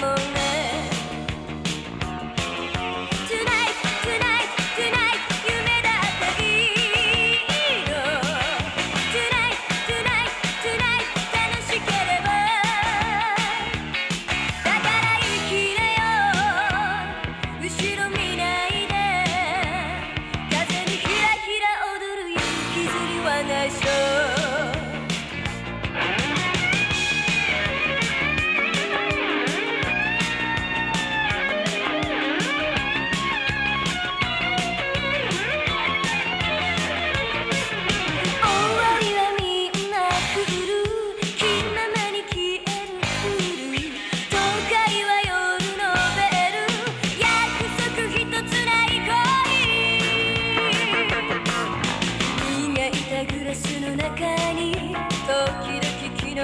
memory.